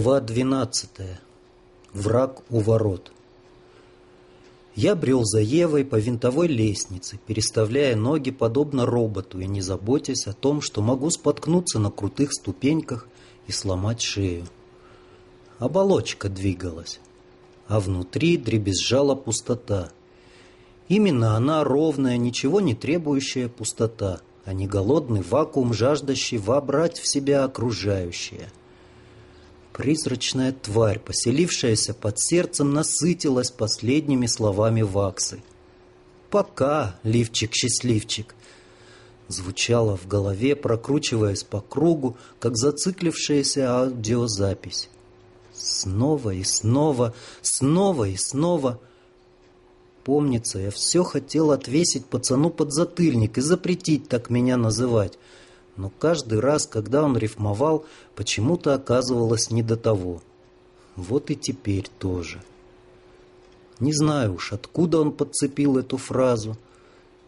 Глава двенадцатая. Враг у ворот. Я брел за Евой по винтовой лестнице, переставляя ноги подобно роботу и не заботясь о том, что могу споткнуться на крутых ступеньках и сломать шею. Оболочка двигалась, а внутри дребезжала пустота. Именно она ровная, ничего не требующая пустота, а не голодный вакуум, жаждащий вобрать в себя окружающее – Призрачная тварь, поселившаяся под сердцем, насытилась последними словами Ваксы. «Пока, лифчик-счастливчик!» Звучало в голове, прокручиваясь по кругу, как зациклившаяся аудиозапись. Снова и снова, снова и снова. Помнится, я все хотел отвесить пацану подзатыльник и запретить так меня называть — но каждый раз, когда он рифмовал, почему-то оказывалось не до того. Вот и теперь тоже. Не знаю уж, откуда он подцепил эту фразу.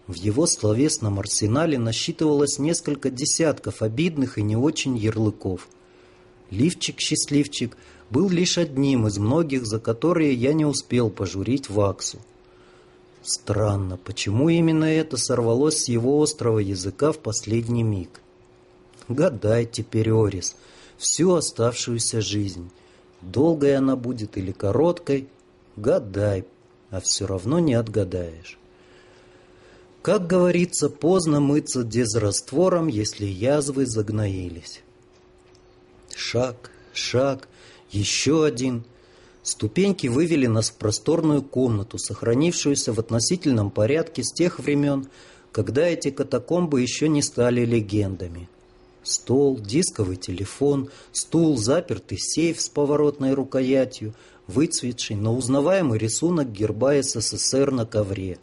В его словесном арсенале насчитывалось несколько десятков обидных и не очень ярлыков. Лифчик-счастливчик был лишь одним из многих, за которые я не успел пожурить Ваксу. Странно, почему именно это сорвалось с его острого языка в последний миг. Гадай теперь, Орис, всю оставшуюся жизнь. Долгой она будет или короткой, гадай, а все равно не отгадаешь. Как говорится, поздно мыться дезраствором, если язвы загноились. Шаг, шаг, еще один. Ступеньки вывели нас в просторную комнату, сохранившуюся в относительном порядке с тех времен, когда эти катакомбы еще не стали легендами. Стол, дисковый телефон, стул, запертый сейф с поворотной рукоятью, выцветший, но узнаваемый рисунок герба СССР на ковре.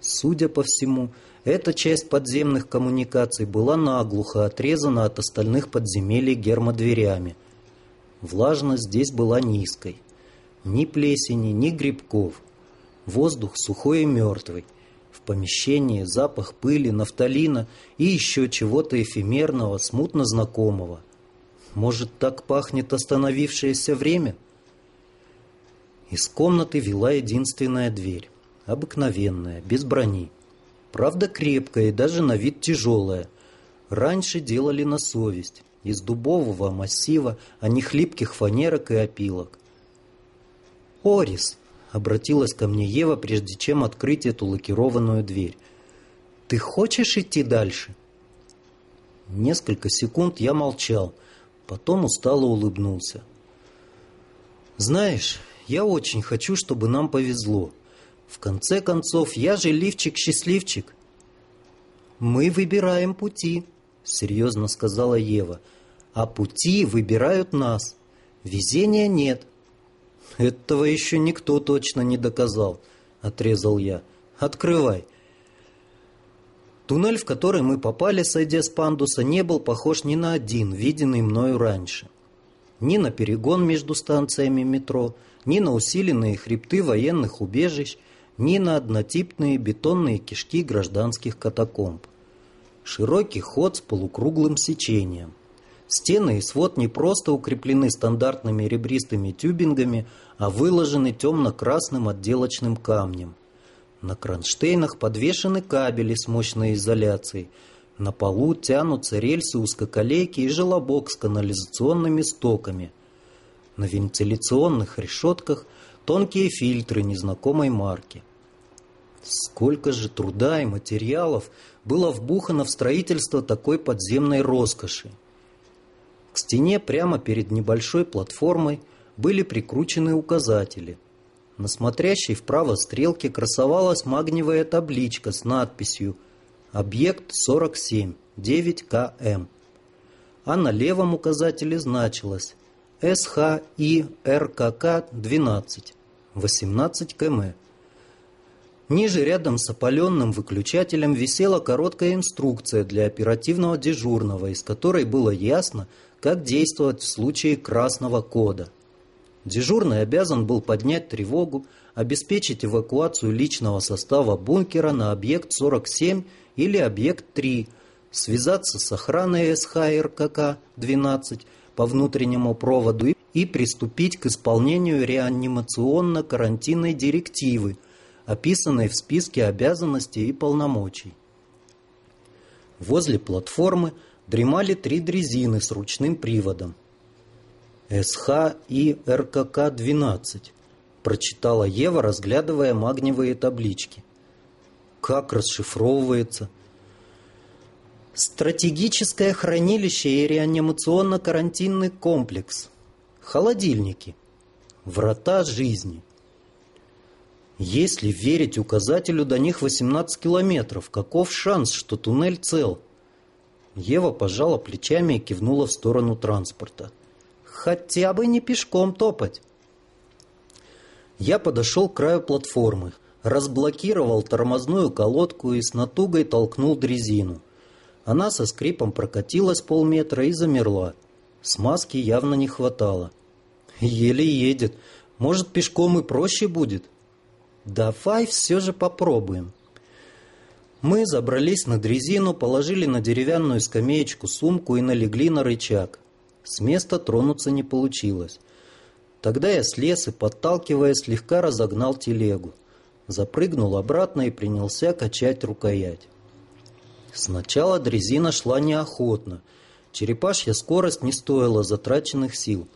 Судя по всему, эта часть подземных коммуникаций была наглухо отрезана от остальных подземелий гермодверями. Влажность здесь была низкой. Ни плесени, ни грибков. Воздух сухой и мертвый – помещении запах пыли, нафталина и еще чего-то эфемерного, смутно знакомого. Может, так пахнет остановившееся время? Из комнаты вела единственная дверь. Обыкновенная, без брони. Правда, крепкая и даже на вид тяжелая. Раньше делали на совесть. Из дубового массива, а не хлипких фанерок и опилок. «Орис!» Обратилась ко мне Ева, прежде чем открыть эту лакированную дверь. «Ты хочешь идти дальше?» Несколько секунд я молчал, потом устало улыбнулся. «Знаешь, я очень хочу, чтобы нам повезло. В конце концов, я же лифчик-счастливчик». «Мы выбираем пути», — серьезно сказала Ева. «А пути выбирают нас. Везения нет. «Этого еще никто точно не доказал», — отрезал я. «Открывай». Туннель, в который мы попали, сойдя с пандуса, не был похож ни на один, виденный мною раньше. Ни на перегон между станциями метро, ни на усиленные хребты военных убежищ, ни на однотипные бетонные кишки гражданских катакомб. Широкий ход с полукруглым сечением. Стены и свод не просто укреплены стандартными ребристыми тюбингами, а выложены темно-красным отделочным камнем. На кронштейнах подвешены кабели с мощной изоляцией. На полу тянутся рельсы узкоколейки и желобок с канализационными стоками. На вентиляционных решетках тонкие фильтры незнакомой марки. Сколько же труда и материалов было вбухано в строительство такой подземной роскоши. К стене прямо перед небольшой платформой были прикручены указатели. На смотрящей вправо стрелке красовалась магниевая табличка с надписью «Объект 47, 9КМ». А на левом указателе значилось СХИ РКК 12, 18 км. Ниже рядом с опаленным выключателем висела короткая инструкция для оперативного дежурного, из которой было ясно, как действовать в случае красного кода. Дежурный обязан был поднять тревогу, обеспечить эвакуацию личного состава бункера на объект 47 или объект 3, связаться с охраной СХРКК-12, по внутреннему проводу и приступить к исполнению реанимационно-карантинной директивы, описанной в списке обязанностей и полномочий. Возле платформы дремали три дрезины с ручным приводом. СХ и РКК-12, прочитала Ева, разглядывая магниевые таблички. Как расшифровывается? Стратегическое хранилище и реанимационно-карантинный комплекс. Холодильники. Врата жизни. Если верить указателю, до них 18 километров. Каков шанс, что туннель цел? Ева пожала плечами и кивнула в сторону транспорта. Хотя бы не пешком топать. Я подошел к краю платформы, разблокировал тормозную колодку и с натугой толкнул дрезину. Она со скрипом прокатилась полметра и замерла. Смазки явно не хватало. Еле едет. Может, пешком и проще будет? Давай все же попробуем. Мы забрались на дрезину, положили на деревянную скамеечку сумку и налегли на рычаг. С места тронуться не получилось. Тогда я слез и, подталкивая, слегка разогнал телегу. Запрыгнул обратно и принялся качать рукоять. Сначала дрезина шла неохотно. Черепашья скорость не стоила затраченных сил.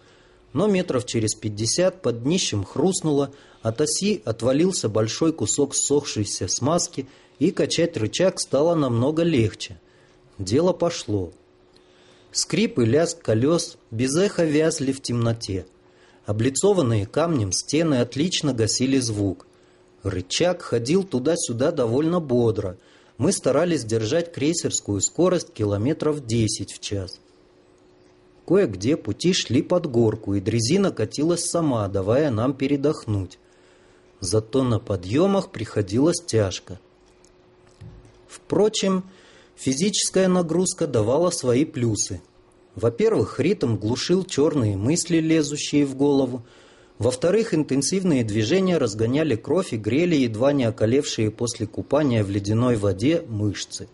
Но метров через пятьдесят под днищем хрустнуло, от оси отвалился большой кусок ссохшейся смазки, и качать рычаг стало намного легче. Дело пошло. Скрип и лязг колес без эха вязли в темноте. Облицованные камнем стены отлично гасили звук. Рычаг ходил туда-сюда довольно бодро. Мы старались держать крейсерскую скорость километров 10 в час. Кое-где пути шли под горку, и дрезина катилась сама, давая нам передохнуть. Зато на подъемах приходилось тяжко. Впрочем, физическая нагрузка давала свои плюсы. Во-первых, ритм глушил черные мысли, лезущие в голову. Во-вторых, интенсивные движения разгоняли кровь и грели едва не околевшие после купания в ледяной воде мышцы.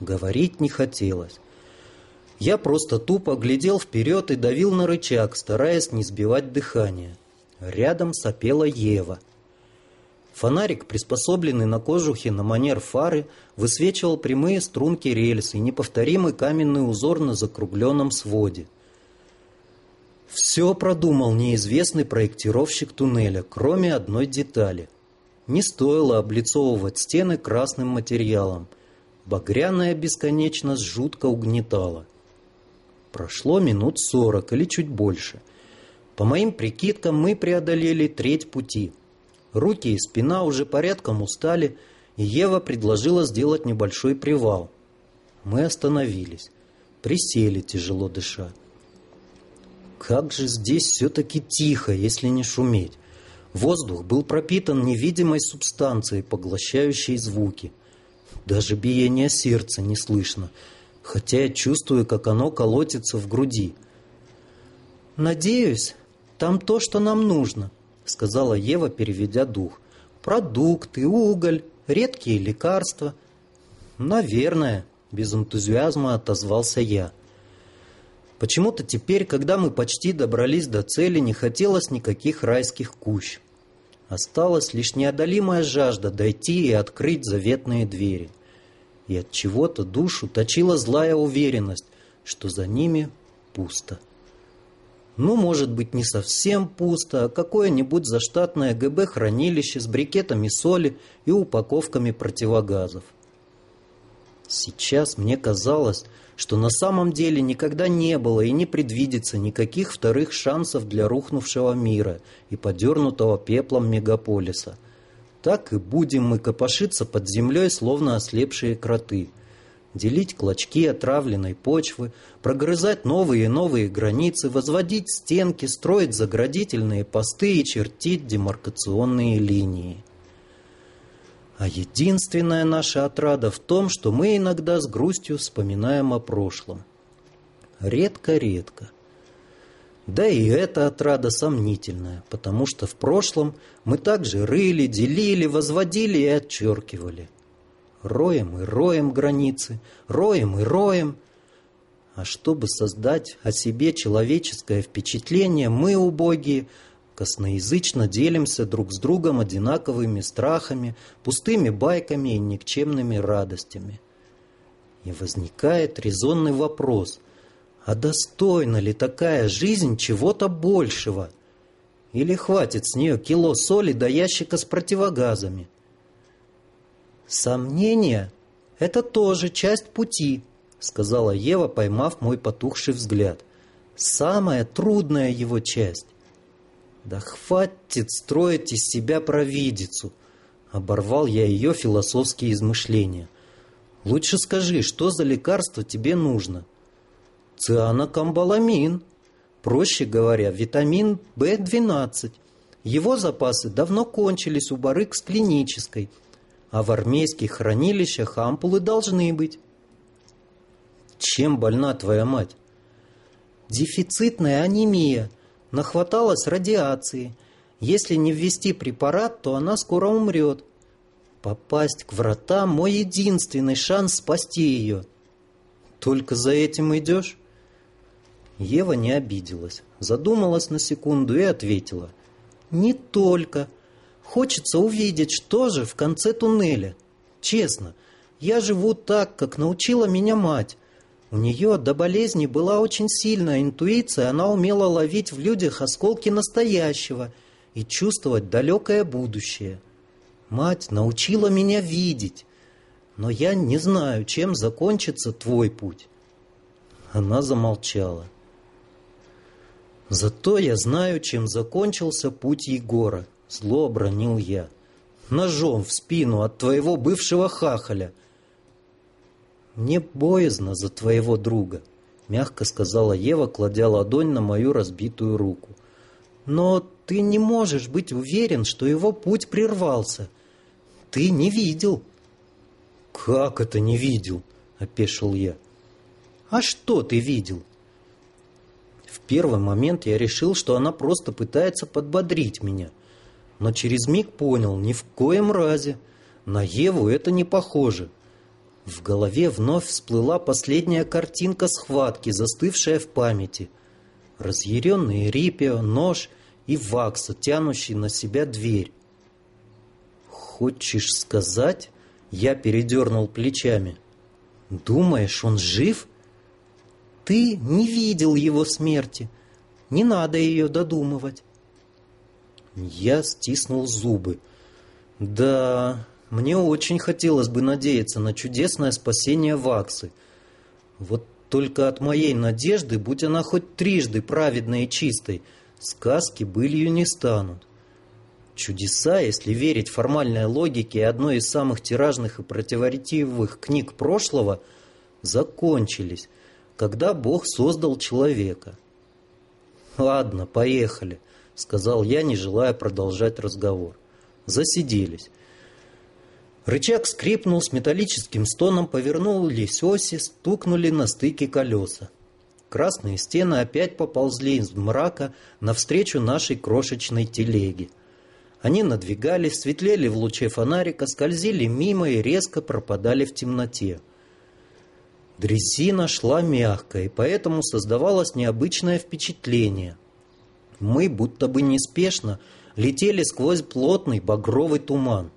Говорить не хотелось. Я просто тупо глядел вперед и давил на рычаг, стараясь не сбивать дыхание. Рядом сопела Ева. Фонарик, приспособленный на кожухе на манер фары, высвечивал прямые струнки рельс и неповторимый каменный узор на закругленном своде. Все продумал неизвестный проектировщик туннеля, кроме одной детали. Не стоило облицовывать стены красным материалом. Багряная бесконечность жутко угнетала. Прошло минут сорок или чуть больше. По моим прикидкам, мы преодолели треть пути – Руки и спина уже порядком устали, и Ева предложила сделать небольшой привал. Мы остановились, присели, тяжело дыша. Как же здесь все-таки тихо, если не шуметь. Воздух был пропитан невидимой субстанцией, поглощающей звуки. Даже биение сердца не слышно, хотя я чувствую, как оно колотится в груди. «Надеюсь, там то, что нам нужно», сказала Ева, переведя дух. Продукты, уголь, редкие лекарства. Наверное, без энтузиазма отозвался я. Почему-то теперь, когда мы почти добрались до цели, не хотелось никаких райских кущ. Осталась лишь неодолимая жажда дойти и открыть заветные двери. И от чего-то душу точила злая уверенность, что за ними пусто. Ну, может быть, не совсем пусто, а какое-нибудь заштатное ГБ-хранилище с брикетами соли и упаковками противогазов. Сейчас мне казалось, что на самом деле никогда не было и не предвидится никаких вторых шансов для рухнувшего мира и подернутого пеплом мегаполиса. Так и будем мы копошиться под землей, словно ослепшие кроты – делить клочки отравленной почвы, прогрызать новые и новые границы, возводить стенки, строить заградительные посты и чертить демаркационные линии. А единственная наша отрада в том, что мы иногда с грустью вспоминаем о прошлом. Редко-редко. Да и эта отрада сомнительная, потому что в прошлом мы также рыли, делили, возводили и отчеркивали – Роем и роем границы, роем и роем. А чтобы создать о себе человеческое впечатление, мы, убогие, косноязычно делимся друг с другом одинаковыми страхами, пустыми байками и никчемными радостями. И возникает резонный вопрос, а достойна ли такая жизнь чего-то большего? Или хватит с нее кило соли до ящика с противогазами? Сомнения — это тоже часть пути, сказала Ева, поймав мой потухший взгляд. Самая трудная его часть. Да хватит строить из себя провидицу, оборвал я ее философские измышления. Лучше скажи, что за лекарство тебе нужно? Цианокамбаламин. Проще говоря, витамин В12. Его запасы давно кончились у барык с клинической, а в армейских хранилищах ампулы должны быть. Чем больна твоя мать? Дефицитная анемия. Нахваталась радиации. Если не ввести препарат, то она скоро умрет. Попасть к вратам – мой единственный шанс спасти ее. Только за этим идешь? Ева не обиделась, задумалась на секунду и ответила. «Не только. Хочется увидеть, что же в конце туннеля. Честно, я живу так, как научила меня мать. У нее до болезни была очень сильная интуиция, она умела ловить в людях осколки настоящего и чувствовать далекое будущее. Мать научила меня видеть, но я не знаю, чем закончится твой путь». Она замолчала. Зато я знаю, чем закончился путь Егора, зло обронил я. Ножом в спину от твоего бывшего хахаля. Мне боязно за твоего друга, мягко сказала Ева, кладя ладонь на мою разбитую руку. Но ты не можешь быть уверен, что его путь прервался. Ты не видел. Как это не видел? опешил я. А что ты видел? В первый момент я решил, что она просто пытается подбодрить меня. Но через миг понял, ни в коем разе. На Еву это не похоже. В голове вновь всплыла последняя картинка схватки, застывшая в памяти. Разъяренный Рипио, нож и Вакса, тянущий на себя дверь. «Хочешь сказать?» Я передернул плечами. «Думаешь, он жив?» Ты не видел его смерти. Не надо ее додумывать. Я стиснул зубы. Да, мне очень хотелось бы надеяться на чудесное спасение Ваксы. Вот только от моей надежды, будь она хоть трижды праведной и чистой, сказки былью не станут. Чудеса, если верить формальной логике одной из самых тиражных и противоречивых книг прошлого, закончились, когда Бог создал человека. «Ладно, поехали», — сказал я, не желая продолжать разговор. Засиделись. Рычаг скрипнул с металлическим стоном, повернулись оси, стукнули на стыке колеса. Красные стены опять поползли из мрака навстречу нашей крошечной телеге. Они надвигались, светлели в луче фонарика, скользили мимо и резко пропадали в темноте. Дрезина шла мягко, и поэтому создавалось необычное впечатление. Мы, будто бы неспешно, летели сквозь плотный багровый туман.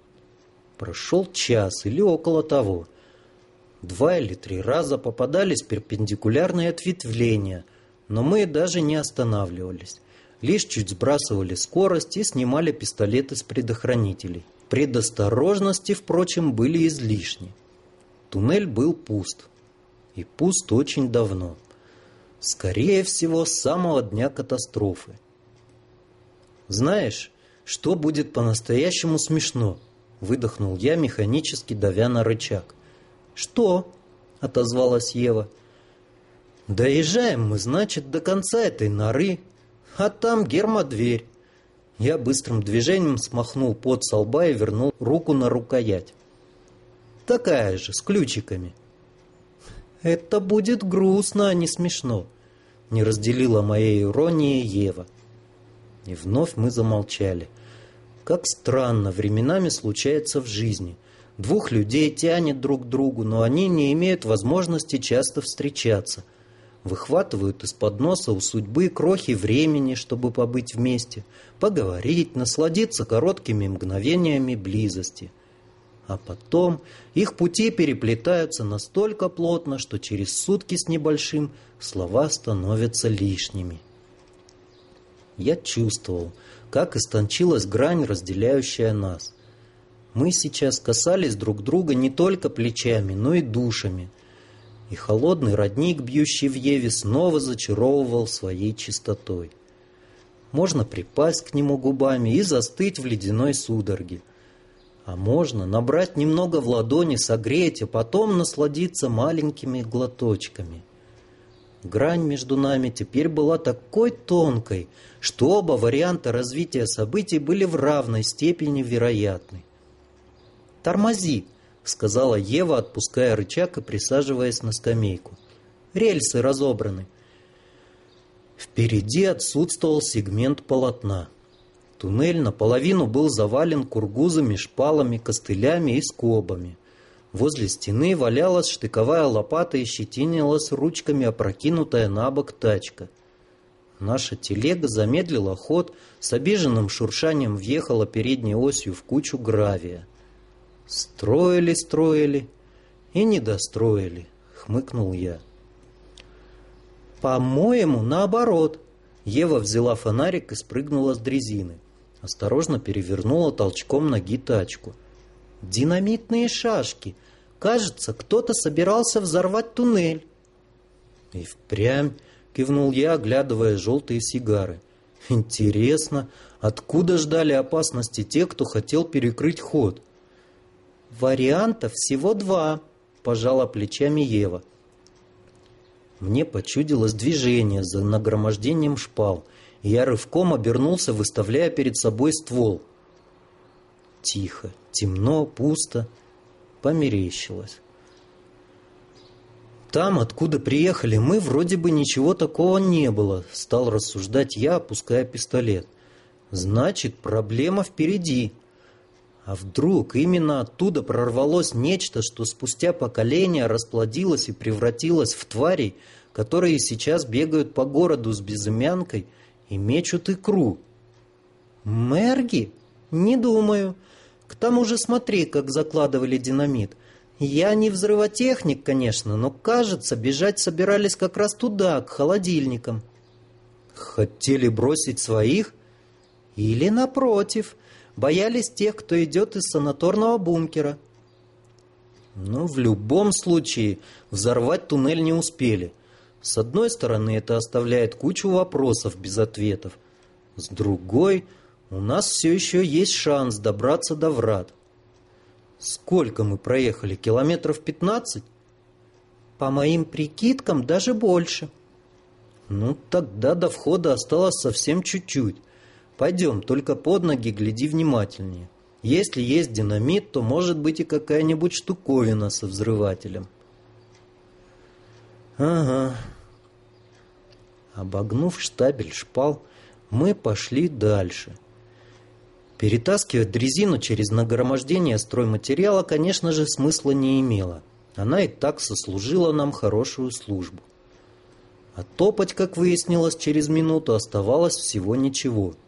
Прошел час или около того. Два или три раза попадались перпендикулярные ответвления, но мы даже не останавливались. Лишь чуть сбрасывали скорость и снимали пистолеты с предохранителей. Предосторожности, впрочем, были излишни. Туннель был пуст и пуст очень давно. Скорее всего, с самого дня катастрофы. «Знаешь, что будет по-настоящему смешно?» Выдохнул я, механически давя на рычаг. «Что?» — отозвалась Ева. «Доезжаем мы, значит, до конца этой норы, а там гермодверь». Я быстрым движением смахнул пот со лба и вернул руку на рукоять. «Такая же, с ключиками». «Это будет грустно, а не смешно», — не разделила моей иронии Ева. И вновь мы замолчали. Как странно временами случается в жизни. Двух людей тянет друг к другу, но они не имеют возможности часто встречаться. выхватывают из-под носа у судьбы крохи времени, чтобы побыть вместе, поговорить, насладиться короткими мгновениями близости. А потом их пути переплетаются настолько плотно, что через сутки с небольшим слова становятся лишними. Я чувствовал, как истончилась грань, разделяющая нас. Мы сейчас касались друг друга не только плечами, но и душами – и холодный родник, бьющий в Еве, снова зачаровывал своей чистотой. Можно припасть к нему губами и застыть в ледяной судороге. А можно набрать немного в ладони, согреть, а потом насладиться маленькими глоточками. Грань между нами теперь была такой тонкой, что оба варианта развития событий были в равной степени вероятны. «Тормози!» — сказала Ева, отпуская рычаг и присаживаясь на скамейку. «Рельсы разобраны». Впереди отсутствовал сегмент полотна. Туннель наполовину был завален кургузами, шпалами, костылями и скобами. Возле стены валялась штыковая лопата и щетинилась ручками опрокинутая на бок тачка. Наша телега замедлила ход, с обиженным шуршанием въехала передней осью в кучу гравия. Строили, строили и не достроили, хмыкнул я. По-моему, наоборот. Ева взяла фонарик и спрыгнула с дрезины. Осторожно перевернула толчком ноги тачку. Динамитные шашки. Кажется, кто-то собирался взорвать туннель. И впрямь, кивнул я, оглядывая желтые сигары. Интересно, откуда ждали опасности те, кто хотел перекрыть ход? «Вариантов всего два», — пожала плечами Ева. Мне почудилось движение за нагромождением шпал, и я рывком обернулся, выставляя перед собой ствол. Тихо, темно, пусто, померещилось. Там, откуда приехали мы, вроде бы ничего такого не было, стал рассуждать я, опуская пистолет. Значит, проблема впереди. А вдруг именно оттуда прорвалось нечто, что спустя поколения расплодилось и превратилось в тварей, которые сейчас бегают по городу с безымянкой и мечут икру? Мерги? Не думаю. К тому же смотри, как закладывали динамит. Я не взрывотехник, конечно, но, кажется, бежать собирались как раз туда, к холодильникам. Хотели бросить своих? Или напротив – боялись тех, кто идет из санаторного бункера. Но в любом случае взорвать туннель не успели. С одной стороны, это оставляет кучу вопросов без ответов. С другой, у нас все еще есть шанс добраться до врат. Сколько мы проехали? Километров 15? По моим прикидкам, даже больше. Ну, тогда до входа осталось совсем чуть-чуть. Пойдем, только под ноги гляди внимательнее. Если есть динамит, то может быть и какая-нибудь штуковина со взрывателем. Ага. Обогнув штабель шпал, мы пошли дальше. Перетаскивать дрезину через нагромождение стройматериала, конечно же, смысла не имело. Она и так сослужила нам хорошую службу. А топать, как выяснилось через минуту, оставалось всего ничего –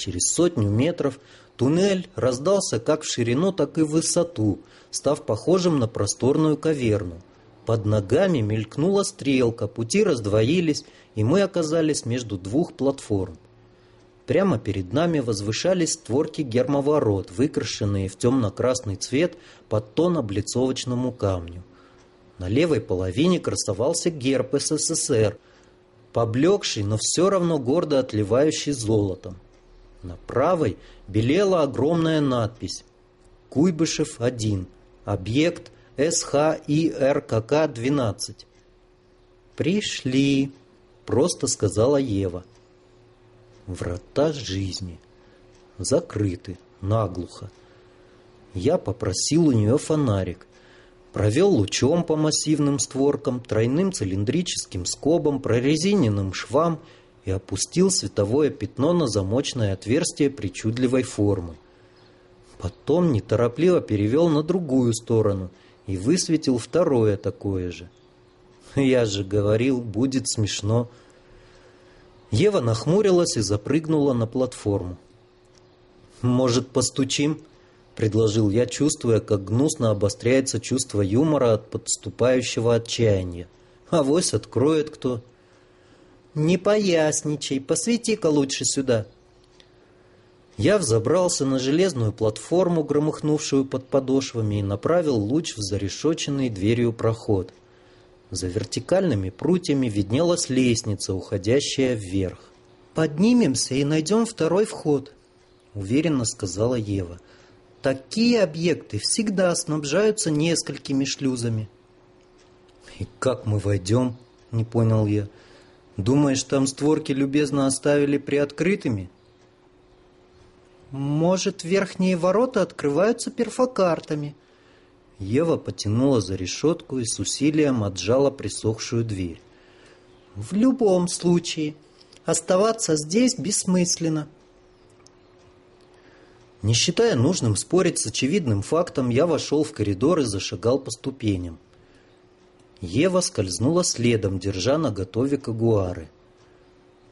Через сотню метров туннель раздался как в ширину, так и в высоту, став похожим на просторную каверну. Под ногами мелькнула стрелка, пути раздвоились, и мы оказались между двух платформ. Прямо перед нами возвышались створки гермоворот, выкрашенные в темно-красный цвет под тон облицовочному камню. На левой половине красовался герб СССР, поблекший, но все равно гордо отливающий золотом. На правой белела огромная надпись «Куйбышев-1. Объект СХИРКК-12». «Пришли», — просто сказала Ева. Врата жизни. Закрыты, наглухо. Я попросил у нее фонарик. Провел лучом по массивным створкам, тройным цилиндрическим скобам, прорезиненным швам — и опустил световое пятно на замочное отверстие причудливой формы. Потом неторопливо перевел на другую сторону и высветил второе такое же. Я же говорил, будет смешно. Ева нахмурилась и запрыгнула на платформу. «Может, постучим?» — предложил я, чувствуя, как гнусно обостряется чувство юмора от подступающего отчаяния. «Авось откроет кто». «Не поясничай, посвети-ка лучше сюда». Я взобрался на железную платформу, громыхнувшую под подошвами, и направил луч в зарешоченный дверью проход. За вертикальными прутьями виднелась лестница, уходящая вверх. «Поднимемся и найдем второй вход», — уверенно сказала Ева. «Такие объекты всегда снабжаются несколькими шлюзами». «И как мы войдем?» — не понял я. «Думаешь, там створки любезно оставили приоткрытыми?» «Может, верхние ворота открываются перфокартами?» Ева потянула за решетку и с усилием отжала присохшую дверь. «В любом случае, оставаться здесь бессмысленно». Не считая нужным спорить с очевидным фактом, я вошел в коридор и зашагал по ступеням. Ева скользнула следом, держа на готове кагуары.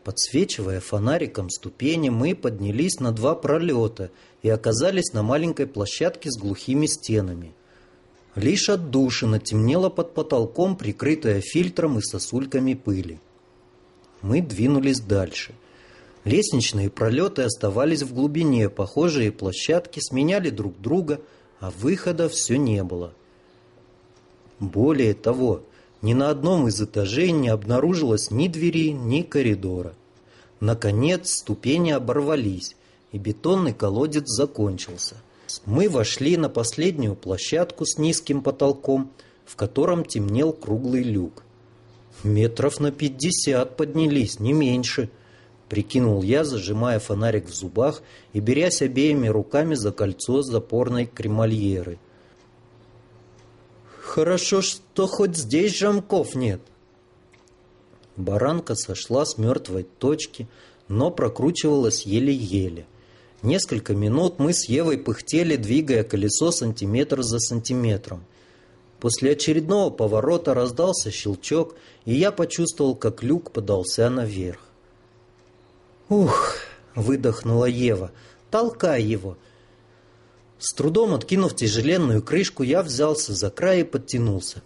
Подсвечивая фонариком ступени, мы поднялись на два пролета и оказались на маленькой площадке с глухими стенами. Лишь отдушина темнела под потолком, прикрытая фильтром и сосульками пыли. Мы двинулись дальше. Лестничные пролеты оставались в глубине, похожие площадки сменяли друг друга, а выхода все не было. Более того, ни на одном из этажей не обнаружилось ни двери, ни коридора. Наконец ступени оборвались, и бетонный колодец закончился. Мы вошли на последнюю площадку с низким потолком, в котором темнел круглый люк. Метров на пятьдесят поднялись, не меньше, прикинул я, зажимая фонарик в зубах и берясь обеими руками за кольцо запорной кремольеры. Хорошо, что хоть здесь замков нет. Баранка сошла с мертвой точки, но прокручивалась еле-еле. Несколько минут мы с Евой пыхтели, двигая колесо сантиметр за сантиметром. После очередного поворота раздался щелчок, и я почувствовал, как люк подался наверх. «Ух!» — выдохнула Ева. «Толкай его!» С трудом откинув тяжеленную крышку, я взялся за край и подтянулся.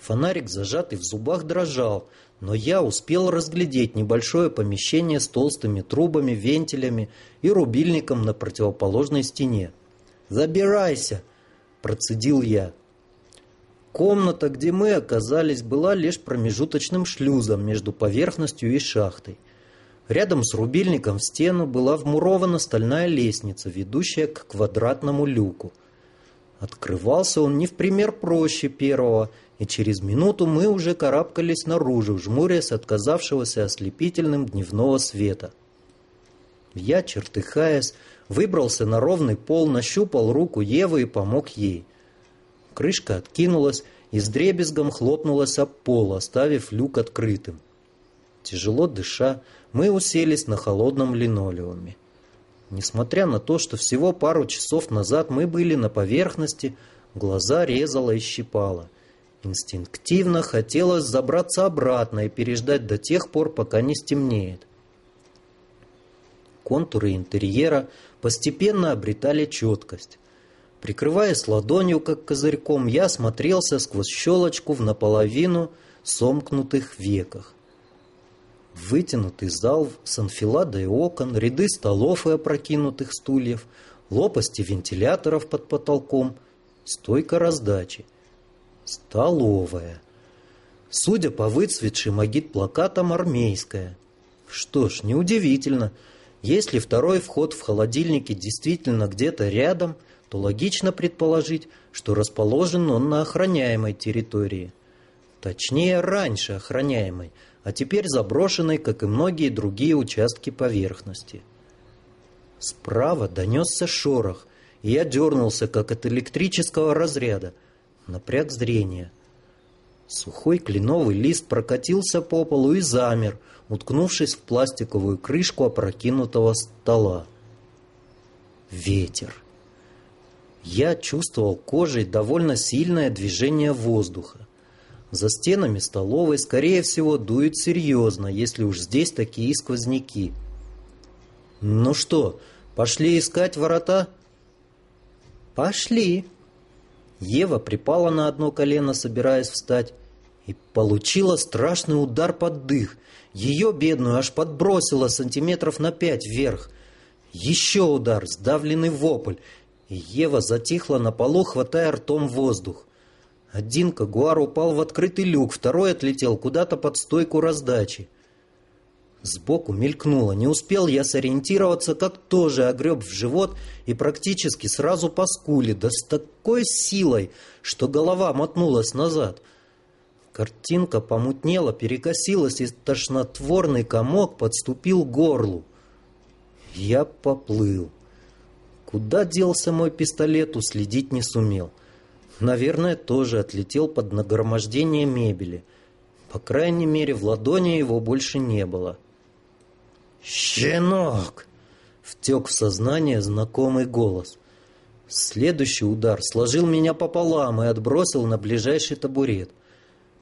Фонарик, зажатый в зубах, дрожал, но я успел разглядеть небольшое помещение с толстыми трубами, вентилями и рубильником на противоположной стене. «Забирайся!» – процедил я. Комната, где мы оказались, была лишь промежуточным шлюзом между поверхностью и шахтой. Рядом с рубильником в стену была вмурована стальная лестница, ведущая к квадратному люку. Открывался он не в пример проще первого – и через минуту мы уже карабкались наружу, жмурясь от казавшегося ослепительным дневного света. Я, чертыхаясь, выбрался на ровный пол, нащупал руку Евы и помог ей. Крышка откинулась и с дребезгом хлопнулась об пол, оставив люк открытым. Тяжело дыша, мы уселись на холодном линолеуме. Несмотря на то, что всего пару часов назад мы были на поверхности, глаза резало и щипало. Инстинктивно хотелось забраться обратно и переждать до тех пор, пока не стемнеет. Контуры интерьера постепенно обретали четкость. Прикрываясь ладонью, как козырьком, я смотрелся сквозь щелочку в наполовину сомкнутых веках. Вытянутый зал с анфиладой окон, ряды столов и опрокинутых стульев, лопасти вентиляторов под потолком, стойка раздачи — Столовая. Судя по выцветшим агит-плакатам, армейская. Что ж, неудивительно. Если второй вход в холодильнике действительно где-то рядом, то логично предположить, что расположен он на охраняемой территории. Точнее, раньше охраняемой, а теперь заброшенной, как и многие другие участки поверхности. Справа донесся шорох, и я дернулся, как от электрического разряда – напряг зрение. Сухой кленовый лист прокатился по полу и замер, уткнувшись в пластиковую крышку опрокинутого стола. Ветер. Я чувствовал кожей довольно сильное движение воздуха. За стенами столовой, скорее всего, дует серьезно, если уж здесь такие сквозняки. «Ну что, пошли искать ворота?» «Пошли!» Ева припала на одно колено, собираясь встать, и получила страшный удар под дых. Ее бедную аж подбросило сантиметров на пять вверх. Еще удар, сдавленный вопль, и Ева затихла на полу, хватая ртом воздух. Один кагуар упал в открытый люк, второй отлетел куда-то под стойку раздачи. Сбоку мелькнуло. Не успел я сориентироваться, как тоже огреб в живот и практически сразу по скуле, да с такой силой, что голова мотнулась назад. Картинка помутнела, перекосилась, и тошнотворный комок подступил к горлу. Я поплыл. Куда делся мой пистолет, уследить не сумел. Наверное, тоже отлетел под нагромождение мебели. По крайней мере, в ладони его больше не было. «Щенок!» — втек в сознание знакомый голос. Следующий удар сложил меня пополам и отбросил на ближайший табурет.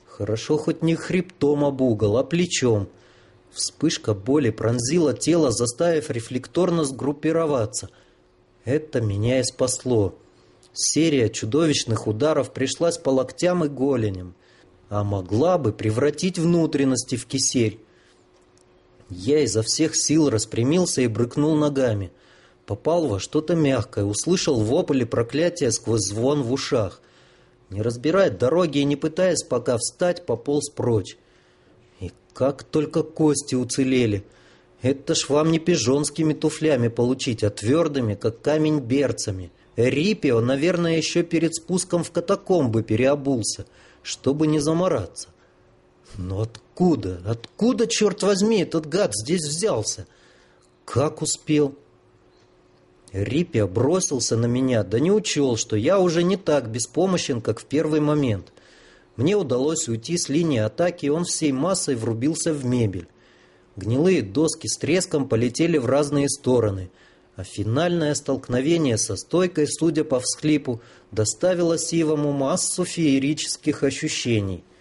Хорошо хоть не хребтом об угол, а плечом. Вспышка боли пронзила тело, заставив рефлекторно сгруппироваться. Это меня и спасло. Серия чудовищных ударов пришлась по локтям и голеням, а могла бы превратить внутренности в кисель. Я изо всех сил распрямился и брыкнул ногами. Попал во что-то мягкое, услышал вопль и проклятие сквозь звон в ушах. Не разбирая дороги и не пытаясь пока встать, пополз прочь. И как только кости уцелели. Это ж вам не пижонскими туфлями получить, а твердыми, как камень берцами. Рипио, наверное, еще перед спуском в катакомбы переобулся, чтобы не замораться. Но откуда, откуда, черт возьми, этот гад здесь взялся? Как успел? Рипия бросился на меня, да не учел, что я уже не так беспомощен, как в первый момент. Мне удалось уйти с линии атаки, и он всей массой врубился в мебель. Гнилые доски с треском полетели в разные стороны, а финальное столкновение со стойкой, судя по всхлипу, доставило Сивому массу феерических ощущений –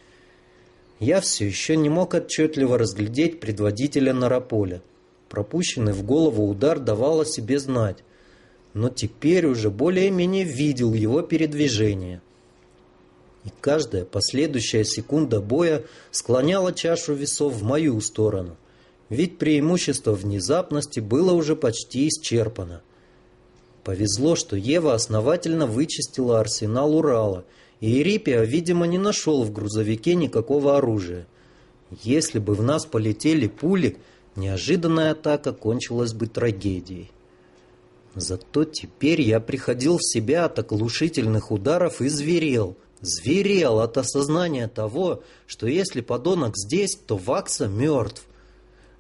я все еще не мог отчетливо разглядеть предводителя Нараполя. Пропущенный в голову удар давал о себе знать, но теперь уже более-менее видел его передвижение. И каждая последующая секунда боя склоняла чашу весов в мою сторону, ведь преимущество внезапности было уже почти исчерпано. Повезло, что Ева основательно вычистила арсенал Урала – и Ирипия, видимо, не нашел в грузовике никакого оружия. Если бы в нас полетели пули, неожиданная атака кончилась бы трагедией. Зато теперь я приходил в себя от оглушительных ударов и зверел. Зверел от осознания того, что если подонок здесь, то Вакса мертв.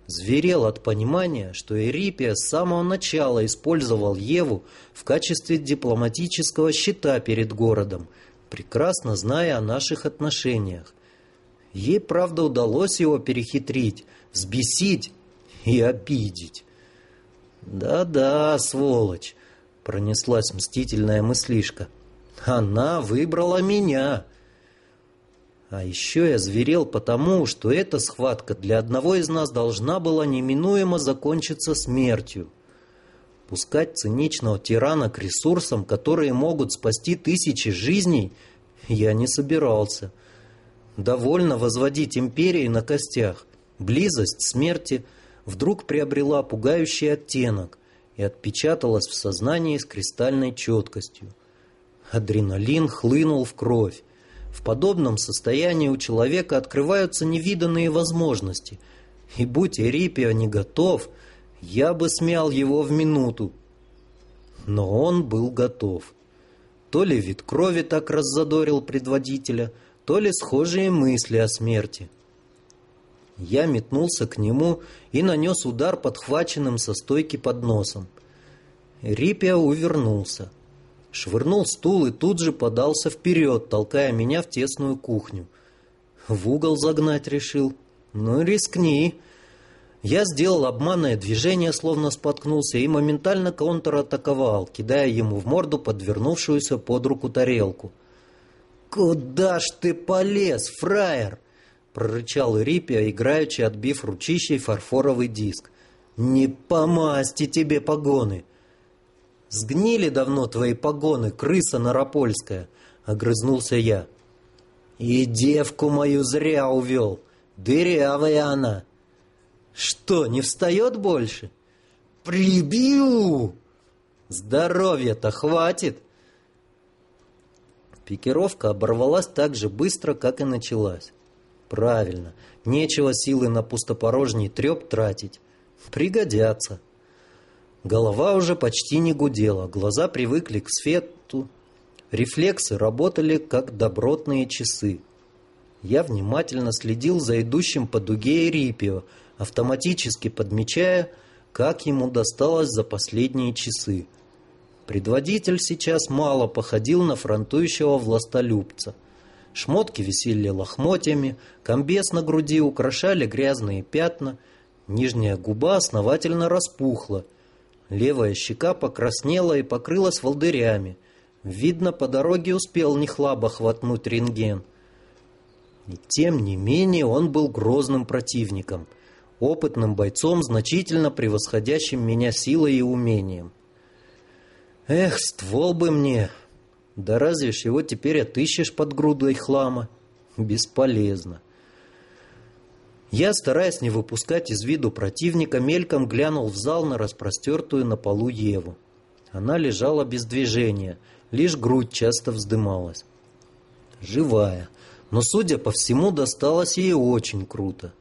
Зверел от понимания, что Эрипия с самого начала использовал Еву в качестве дипломатического щита перед городом – прекрасно зная о наших отношениях. Ей, правда, удалось его перехитрить, взбесить и обидеть. «Да-да, сволочь!» — пронеслась мстительная мыслишка. «Она выбрала меня!» А еще я зверел потому, что эта схватка для одного из нас должна была неминуемо закончиться смертью. Пускать циничного тирана к ресурсам, которые могут спасти тысячи жизней, я не собирался. Довольно возводить империи на костях. Близость смерти вдруг приобрела пугающий оттенок и отпечаталась в сознании с кристальной четкостью. Адреналин хлынул в кровь. В подобном состоянии у человека открываются невиданные возможности. И будь Эрипио не готов – я бы смял его в минуту. Но он был готов. То ли вид крови так раззадорил предводителя, то ли схожие мысли о смерти. Я метнулся к нему и нанес удар подхваченным со стойки под носом. Рипия увернулся. Швырнул стул и тут же подался вперед, толкая меня в тесную кухню. В угол загнать решил. Ну, рискни. Я сделал обманное движение, словно споткнулся, и моментально контратаковал, кидая ему в морду подвернувшуюся под руку тарелку. «Куда ж ты полез, фраер?» — прорычал Рипия, играючи, отбив ручищей фарфоровый диск. «Не по масти тебе погоны!» «Сгнили давно твои погоны, крыса наропольская!» — огрызнулся я. «И девку мою зря увел! Дырявая она!» «Что, не встает больше?» «Прибью!» «Здоровья-то хватит!» Пикировка оборвалась так же быстро, как и началась. Правильно, нечего силы на пустопорожний треп тратить. Пригодятся. Голова уже почти не гудела, глаза привыкли к свету, рефлексы работали как добротные часы. Я внимательно следил за идущим по дуге Эрипио, автоматически подмечая, как ему досталось за последние часы. Предводитель сейчас мало походил на фронтующего властолюбца. Шмотки висели лохмотьями, комбез на груди украшали грязные пятна, нижняя губа основательно распухла, левая щека покраснела и покрылась волдырями. Видно, по дороге успел нехлабо хватнуть рентген. И тем не менее он был грозным противником, опытным бойцом, значительно превосходящим меня силой и умением. Эх, ствол бы мне! Да разве ж его теперь отыщешь под грудой хлама? Бесполезно. Я, стараясь не выпускать из виду противника, мельком глянул в зал на распростертую на полу Еву. Она лежала без движения, лишь грудь часто вздымалась. Живая, но, судя по всему, досталось ей очень круто.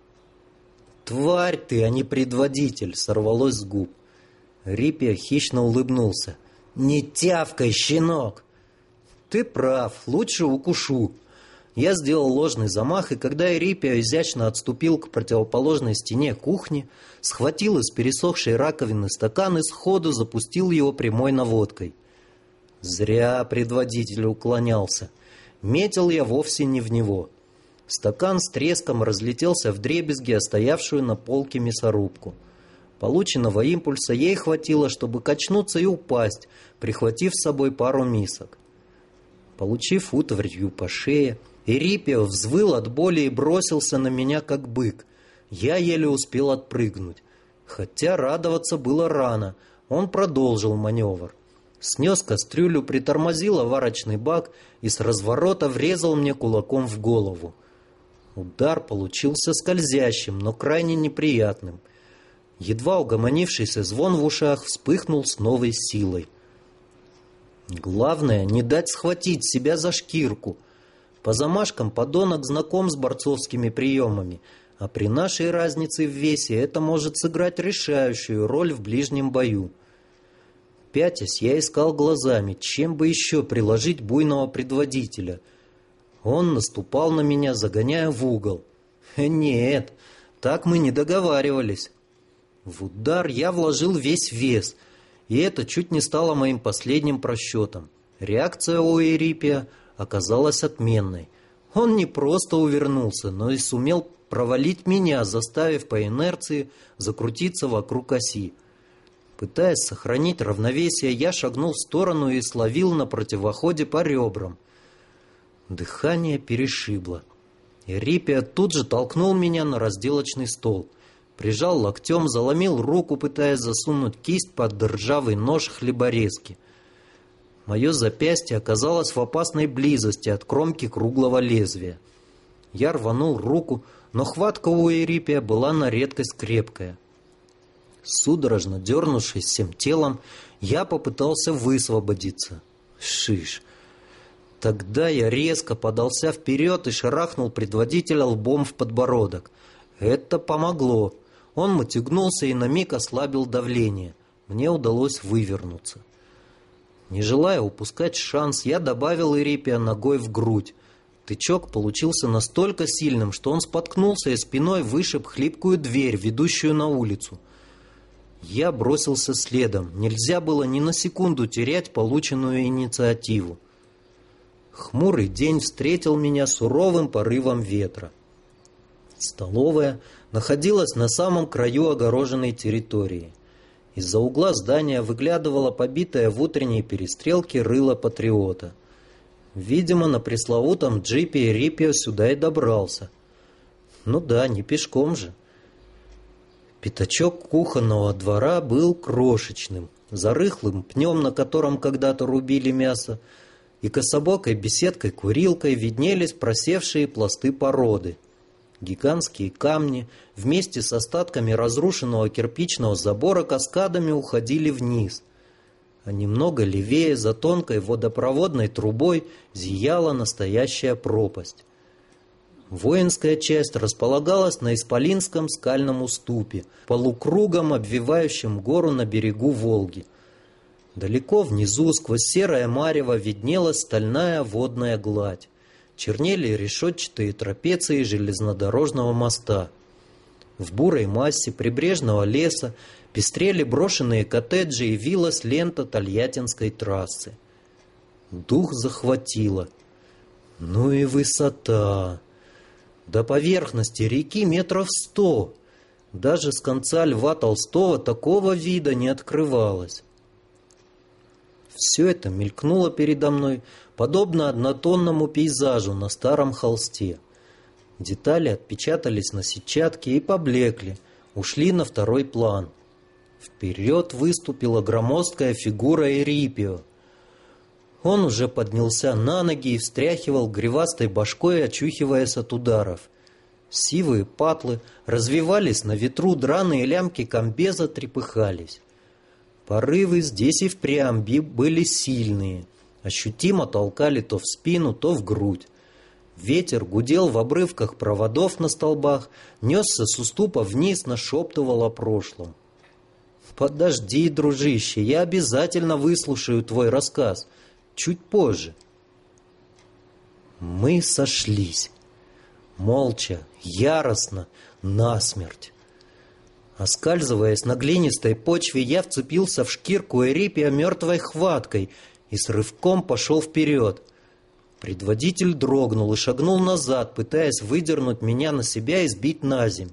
«Тварь ты, а не предводитель!» — сорвалось с губ. Рипия хищно улыбнулся. «Не тявкай, щенок!» «Ты прав, лучше укушу». Я сделал ложный замах, и когда Эрипия изящно отступил к противоположной стене кухни, схватил из пересохшей раковины стакан и сходу запустил его прямой наводкой. Зря предводитель уклонялся. Метил я вовсе не в него. Стакан с треском разлетелся в дребезги, стоявшую на полке мясорубку. Полученного импульса ей хватило, чтобы качнуться и упасть, прихватив с собой пару мисок. Получив утварью по шее, Эрипио взвыл от боли и бросился на меня, как бык. Я еле успел отпрыгнуть. Хотя радоваться было рано, он продолжил маневр. Снес кастрюлю, притормозил оварочный бак и с разворота врезал мне кулаком в голову. Удар получился скользящим, но крайне неприятным – Едва угомонившийся звон в ушах вспыхнул с новой силой. Главное, не дать схватить себя за шкирку. По замашкам подонок знаком с борцовскими приемами, а при нашей разнице в весе это может сыграть решающую роль в ближнем бою. Пятясь, я искал глазами, чем бы еще приложить буйного предводителя. Он наступал на меня, загоняя в угол. Нет, так мы не договаривались. В удар я вложил весь вес, и это чуть не стало моим последним просчетом. Реакция у Эрипия оказалась отменной. Он не просто увернулся, но и сумел провалить меня, заставив по инерции закрутиться вокруг оси. Пытаясь сохранить равновесие, я шагнул в сторону и словил на противоходе по ребрам. Дыхание перешибло. Эрипия тут же толкнул меня на разделочный стол — Прижал локтем, заломил руку, пытаясь засунуть кисть под ржавый нож хлеборезки. Мое запястье оказалось в опасной близости от кромки круглого лезвия. Я рванул руку, но хватка у Эрипия была на редкость крепкая. Судорожно дернувшись всем телом, я попытался высвободиться. Шиш! Тогда я резко подался вперед и шарахнул предводителя лбом в подбородок. Это помогло. Он мотягнулся и на миг ослабил давление. Мне удалось вывернуться. Не желая упускать шанс, я добавил Ирипия ногой в грудь. Тычок получился настолько сильным, что он споткнулся и спиной вышиб хлипкую дверь, ведущую на улицу. Я бросился следом. Нельзя было ни на секунду терять полученную инициативу. Хмурый день встретил меня суровым порывом ветра. Столовая находилась на самом краю огороженной территории. Из-за угла здания выглядывала побитая в утренней перестрелке рыло патриота. Видимо, на пресловутом джипе Рипио сюда и добрался. Ну да, не пешком же. Пятачок кухонного двора был крошечным, зарыхлым пнем, на котором когда-то рубили мясо, и кособокой беседкой-курилкой виднелись просевшие пласты породы. Гигантские камни вместе с остатками разрушенного кирпичного забора каскадами уходили вниз, а немного левее за тонкой водопроводной трубой зияла настоящая пропасть. Воинская часть располагалась на Исполинском скальном уступе, полукругом обвивающем гору на берегу Волги. Далеко внизу, сквозь серое марево, виднелась стальная водная гладь. Чернели решетчатые трапеции железнодорожного моста. В бурой массе прибрежного леса пестрели брошенные коттеджи и вилась лента Тольяттинской трассы. Дух захватило. Ну и высота! До поверхности реки метров сто. Даже с конца Льва Толстого такого вида не открывалось. Все это мелькнуло передо мной, подобно однотонному пейзажу на старом холсте. Детали отпечатались на сетчатке и поблекли, ушли на второй план. Вперед выступила громоздкая фигура Эрипио. Он уже поднялся на ноги и встряхивал гривастой башкой, очухиваясь от ударов. Сивые патлы развивались на ветру, драные лямки комбеза трепыхались. Порывы здесь и впрямь были сильные, ощутимо толкали то в спину, то в грудь. Ветер гудел в обрывках проводов на столбах, несся с уступа вниз, нашептывал о прошлом. «Подожди, дружище, я обязательно выслушаю твой рассказ», чуть позже. Мы сошлись. Молча, яростно, насмерть. Оскальзываясь на глинистой почве, я вцепился в шкирку Эрипия мертвой хваткой и с рывком пошел вперед. Предводитель дрогнул и шагнул назад, пытаясь выдернуть меня на себя и сбить на земь.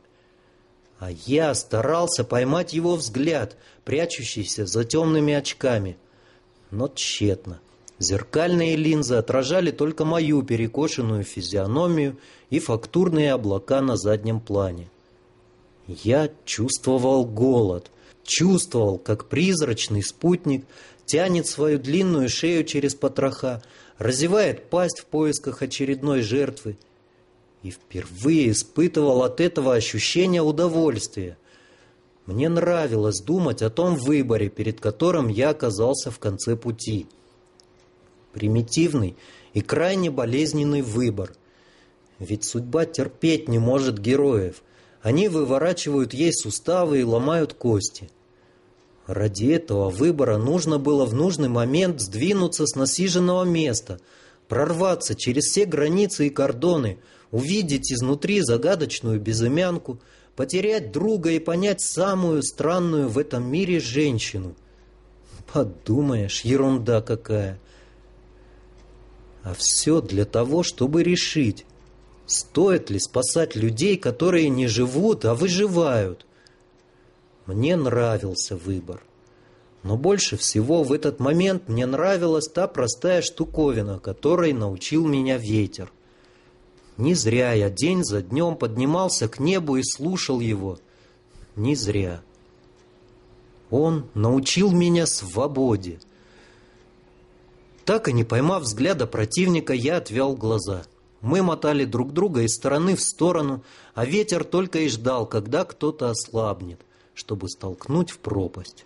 А я старался поймать его взгляд, прячущийся за темными очками. Но тщетно. Зеркальные линзы отражали только мою перекошенную физиономию и фактурные облака на заднем плане. Я чувствовал голод, чувствовал, как призрачный спутник тянет свою длинную шею через потроха, разевает пасть в поисках очередной жертвы и впервые испытывал от этого ощущения удовольствия. Мне нравилось думать о том выборе, перед которым я оказался в конце пути – примитивный и крайне болезненный выбор. Ведь судьба терпеть не может героев. Они выворачивают ей суставы и ломают кости. Ради этого выбора нужно было в нужный момент сдвинуться с насиженного места, прорваться через все границы и кордоны, увидеть изнутри загадочную безымянку, потерять друга и понять самую странную в этом мире женщину. Подумаешь, ерунда какая а все для того, чтобы решить, стоит ли спасать людей, которые не живут, а выживают. Мне нравился выбор. Но больше всего в этот момент мне нравилась та простая штуковина, которой научил меня ветер. Не зря я день за днем поднимался к небу и слушал его. Не зря. Он научил меня свободе. Так и не поймав взгляда противника, я отвел глаза. Мы мотали друг друга из стороны в сторону, а ветер только и ждал, когда кто-то ослабнет, чтобы столкнуть в пропасть.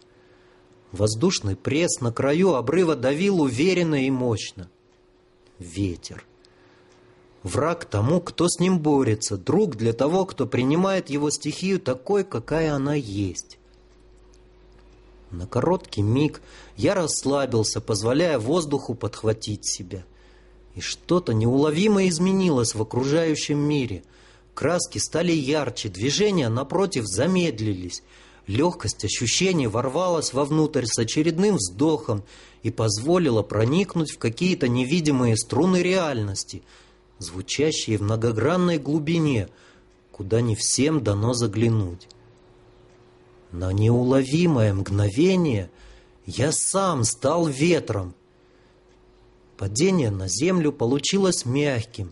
Воздушный пресс на краю обрыва давил уверенно и мощно. Ветер. Враг тому, кто с ним борется, друг для того, кто принимает его стихию такой, какая она есть. На короткий миг я расслабился, позволяя воздуху подхватить себя. И что-то неуловимо изменилось в окружающем мире. Краски стали ярче, движения, напротив, замедлились. Легкость ощущений ворвалась вовнутрь с очередным вздохом и позволила проникнуть в какие-то невидимые струны реальности, звучащие в многогранной глубине, куда не всем дано заглянуть. На неуловимое мгновение я сам стал ветром. Падение на землю получилось мягким.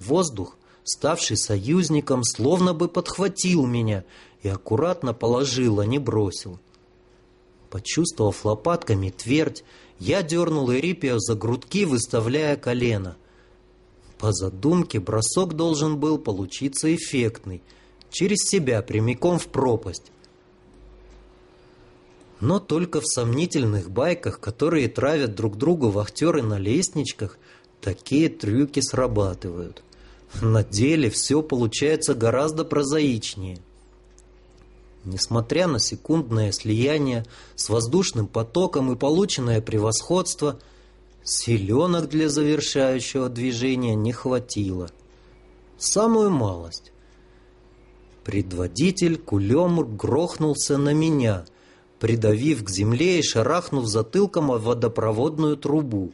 Воздух, ставший союзником, словно бы подхватил меня и аккуратно положил, а не бросил. Почувствовав лопатками твердь, я дернул Эрипия за грудки, выставляя колено. По задумке бросок должен был получиться эффектный, через себя прямиком в пропасть. Но только в сомнительных байках, которые травят друг другу вахтеры на лестничках, такие трюки срабатывают. На деле все получается гораздо прозаичнее. Несмотря на секундное слияние с воздушным потоком и полученное превосходство, селенок для завершающего движения не хватило. Самую малость. Предводитель кулем грохнулся на меня, придавив к земле и шарахнув затылком о водопроводную трубу.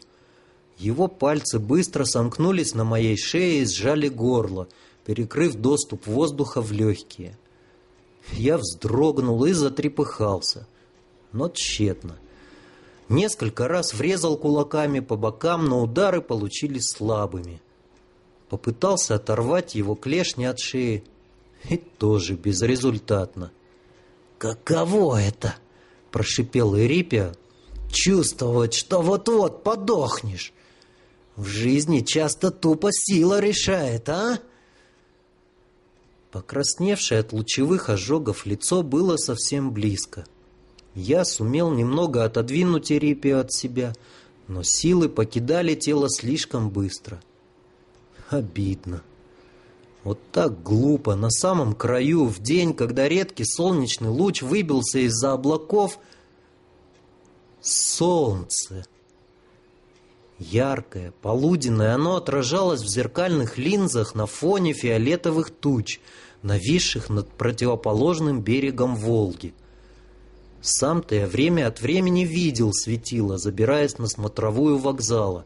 Его пальцы быстро сомкнулись на моей шее и сжали горло, перекрыв доступ воздуха в легкие. Я вздрогнул и затрепыхался, но тщетно. Несколько раз врезал кулаками по бокам, но удары получились слабыми. Попытался оторвать его клешни от шеи, и тоже безрезультатно. «Каково это?» – прошипел Эрипия. «Чувствовать, что вот-вот подохнешь. В жизни часто тупо сила решает, а?» Покрасневшее от лучевых ожогов лицо было совсем близко. Я сумел немного отодвинуть Эрипию от себя, но силы покидали тело слишком быстро. Обидно. Вот так глупо, на самом краю, в день, когда редкий солнечный луч выбился из-за облаков. Солнце. Яркое, полуденное, оно отражалось в зеркальных линзах на фоне фиолетовых туч, нависших над противоположным берегом Волги. Сам-то я время от времени видел светило, забираясь на смотровую вокзала.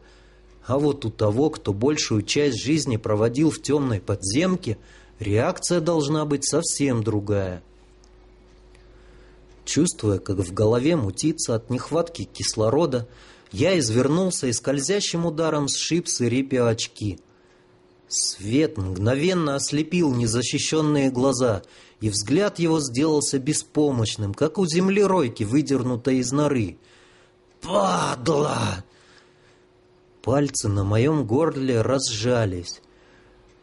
А вот у того, кто большую часть жизни проводил в темной подземке, реакция должна быть совсем другая. Чувствуя, как в голове мутится от нехватки кислорода, я извернулся и скользящим ударом сшиб с Ирипио очки. Свет мгновенно ослепил незащищенные глаза, и взгляд его сделался беспомощным, как у землеройки, выдернутой из норы. «Падла!» Пальцы на моем горле разжались.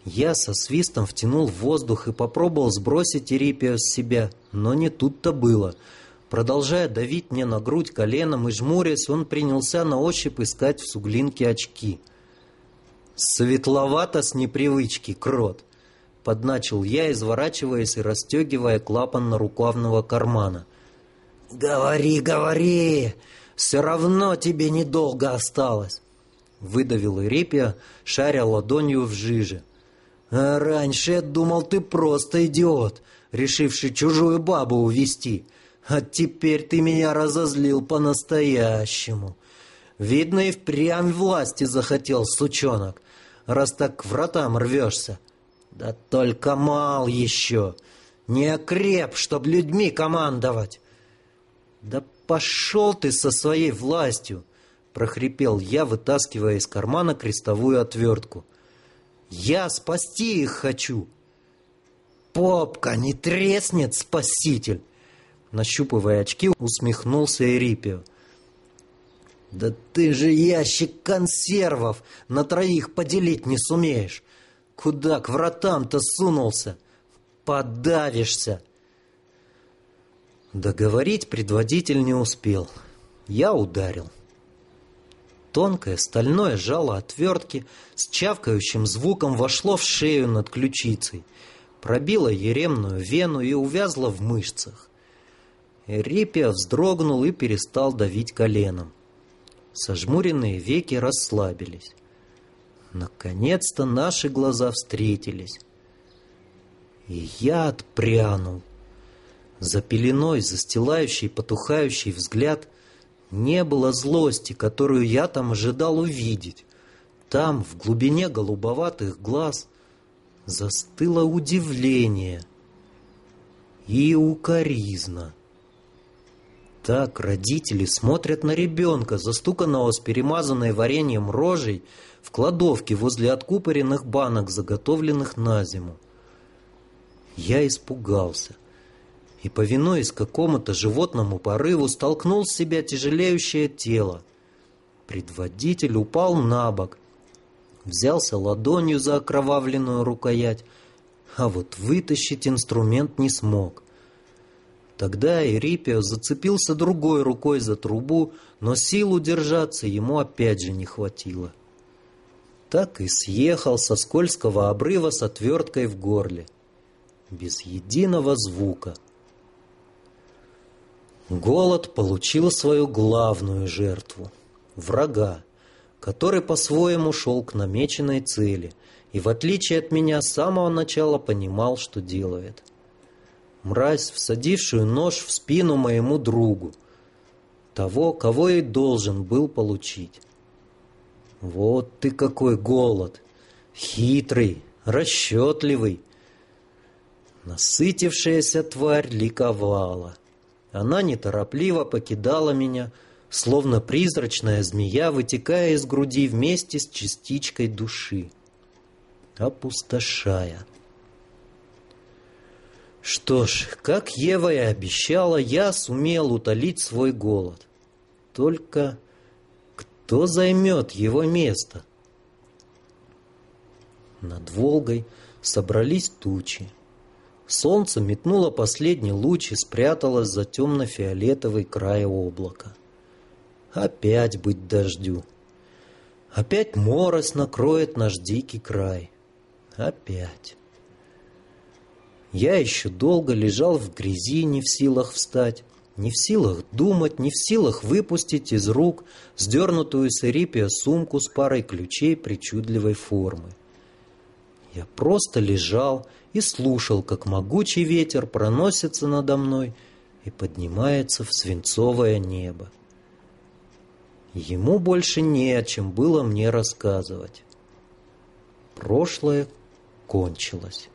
Я со свистом втянул воздух и попробовал сбросить Ирипио с себя, но не тут-то было — Продолжая давить мне на грудь коленом и жмурясь, он принялся на ощупь искать в суглинке очки. «Светловато с непривычки, крот!» Подначил я, изворачиваясь и расстегивая клапан на рукавного кармана. «Говори, говори! Все равно тебе недолго осталось!» Выдавил Ирипия, шаря ладонью в жиже. «А раньше я думал, ты просто идиот, решивший чужую бабу увести. А теперь ты меня разозлил по-настоящему. Видно, и впрямь власти захотел, сучонок, раз так к вратам рвешься. Да только мал еще. Не окреп, чтоб людьми командовать. Да пошел ты со своей властью, прохрипел я, вытаскивая из кармана крестовую отвертку. Я спасти их хочу. Попка не треснет, спаситель. Нащупывая очки, усмехнулся Эрипио. «Да ты же ящик консервов на троих поделить не сумеешь! Куда к вратам-то сунулся? Подавишься!» Договорить предводитель не успел. Я ударил. Тонкое стальное жало отвертки с чавкающим звуком вошло в шею над ключицей, пробило еремную вену и увязло в мышцах. Рипия вздрогнул и перестал давить коленом. Сожмуренные веки расслабились. Наконец-то наши глаза встретились. И я отпрянул. За пеленой, застилающий потухающий взгляд, не было злости, которую я там ожидал увидеть. Там, в глубине голубоватых глаз, застыло удивление и укоризна. Так родители смотрят на ребенка, застуканного с перемазанной вареньем рожей, в кладовке возле откупоренных банок, заготовленных на зиму. Я испугался и, повинуясь какому-то животному порыву, столкнул с себя тяжелеющее тело. Предводитель упал на бок, взялся ладонью за окровавленную рукоять, а вот вытащить инструмент не смог. Тогда Эрипио зацепился другой рукой за трубу, но сил удержаться ему опять же не хватило. Так и съехал со скользкого обрыва с отверткой в горле. Без единого звука. Голод получил свою главную жертву — врага, который по-своему шел к намеченной цели и, в отличие от меня, с самого начала понимал, что делает. Мразь, всадившую нож в спину моему другу, того, кого и должен был получить. Вот ты какой голод! Хитрый, расчетливый. Насытившаяся тварь ликовала. Она неторопливо покидала меня, словно призрачная змея, вытекая из груди вместе с частичкой души, опустошая. Что ж, как Ева и обещала, я сумел утолить свой голод. Только кто займет его место? Над Волгой собрались тучи. Солнце метнуло последний луч и спряталось за темно-фиолетовый край облака. Опять быть дождю. Опять морось накроет наш дикий край. Опять. Я еще долго лежал в грязи, не в силах встать, не в силах думать, не в силах выпустить из рук сдернутую с Эрипия сумку с парой ключей причудливой формы. Я просто лежал и слушал, как могучий ветер проносится надо мной и поднимается в свинцовое небо. Ему больше не о чем было мне рассказывать. Прошлое кончилось.